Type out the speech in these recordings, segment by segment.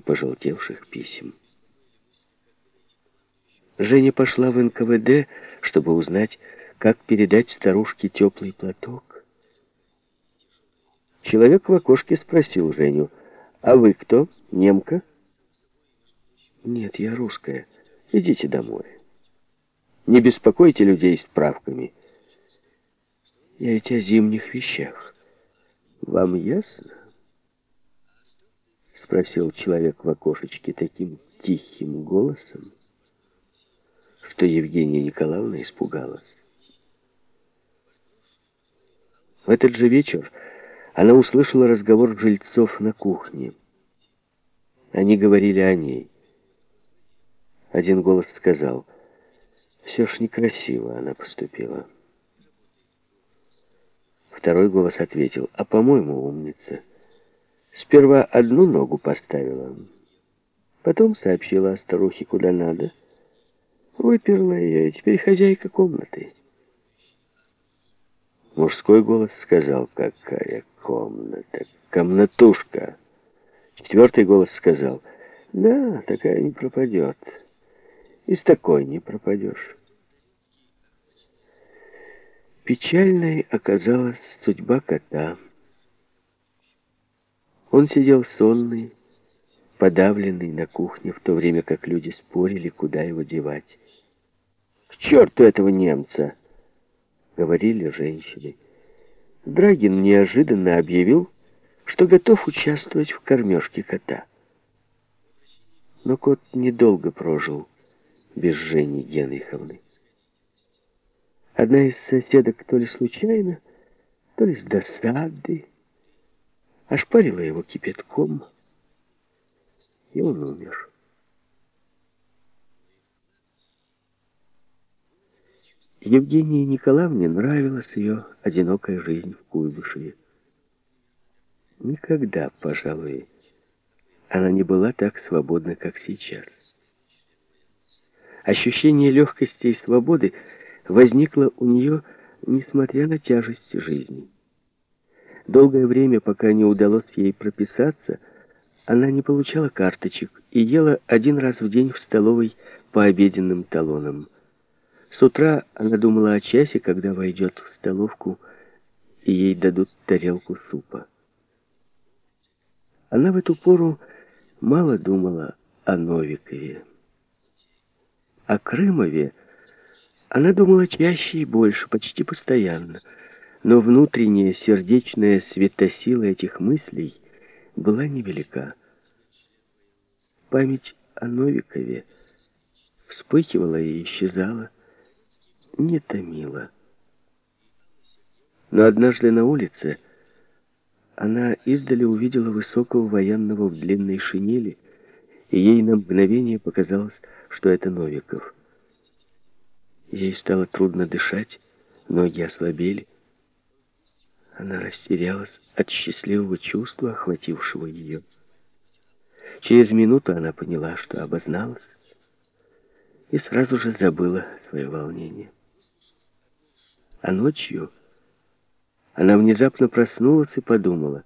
и пожелтевших писем. Женя пошла в НКВД, чтобы узнать, как передать старушке теплый платок. Человек в окошке спросил Женю, «А вы кто? Немка?» «Нет, я русская. Идите домой. Не беспокойте людей справками. Я ведь о зимних вещах. Вам ясно?» Спросил человек в окошечке таким тихим голосом, что Евгения Николаевна испугалась. В этот же вечер она услышала разговор жильцов на кухне. Они говорили о ней. Один голос сказал, «Все ж некрасиво она поступила». Второй голос ответил, «А, по-моему, умница. Сперва одну ногу поставила, потом сообщила старухе куда надо, выперла ее, и теперь хозяйка комнаты». Мужской голос сказал, какая комната, комнатушка. Четвертый голос сказал, да, такая не пропадет. И с такой не пропадешь. Печальной оказалась судьба кота. Он сидел сонный, подавленный на кухне, в то время как люди спорили, куда его девать. «К черту этого немца!» говорили женщины. Драгин неожиданно объявил, что готов участвовать в кормежке кота. Но кот недолго прожил без Жени Генриховны. Одна из соседок то ли случайно, то ли с досады ошпарила его кипятком, и он умер. Евгении Николаевне нравилась ее одинокая жизнь в Куйбышеве. Никогда, пожалуй, она не была так свободна, как сейчас. Ощущение легкости и свободы возникло у нее, несмотря на тяжесть жизни. Долгое время, пока не удалось ей прописаться, она не получала карточек и ела один раз в день в столовой по обеденным талонам – с утра она думала о часе, когда войдет в столовку, и ей дадут тарелку супа. Она в эту пору мало думала о Новикове. О Крымове она думала чаще и больше, почти постоянно, но внутренняя сердечная светосила этих мыслей была невелика. Память о Новикове вспыхивала и исчезала, не томила. Но однажды на улице она издали увидела высокого военного в длинной шинели, и ей на мгновение показалось, что это Новиков. Ей стало трудно дышать, ноги ослабели. Она растерялась от счастливого чувства, охватившего ее. Через минуту она поняла, что обозналась, и сразу же забыла свое волнение. А ночью она внезапно проснулась и подумала,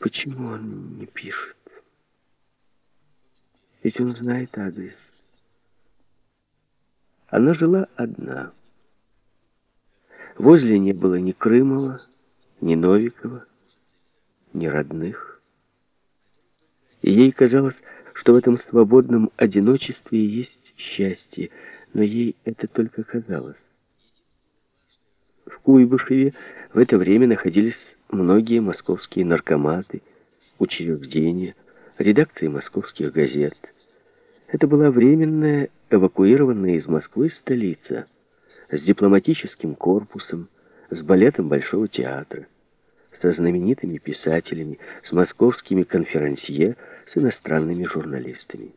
почему он не пишет? Ведь он знает адрес. Она жила одна. Возле не было ни Крымова, ни Новикова, ни родных. И ей казалось, что в этом свободном одиночестве есть счастье, но ей это только казалось. В Куйбышеве в это время находились многие московские наркоматы, учреждения, редакции московских газет. Это была временная, эвакуированная из Москвы столица с дипломатическим корпусом, с балетом Большого театра, со знаменитыми писателями, с московскими конферансье, с иностранными журналистами.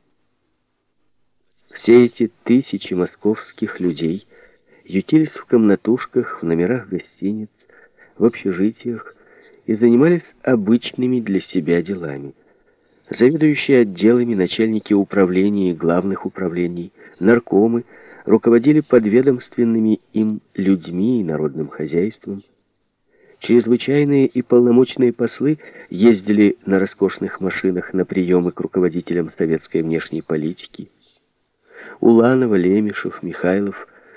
Все эти тысячи московских людей – ютились в комнатушках, в номерах гостиниц, в общежитиях и занимались обычными для себя делами. Заведующие отделами, начальники управлений и главных управлений, наркомы руководили подведомственными им людьми и народным хозяйством. Чрезвычайные и полномочные послы ездили на роскошных машинах на приемы к руководителям советской внешней политики. Уланова, Лемешев, Михайлов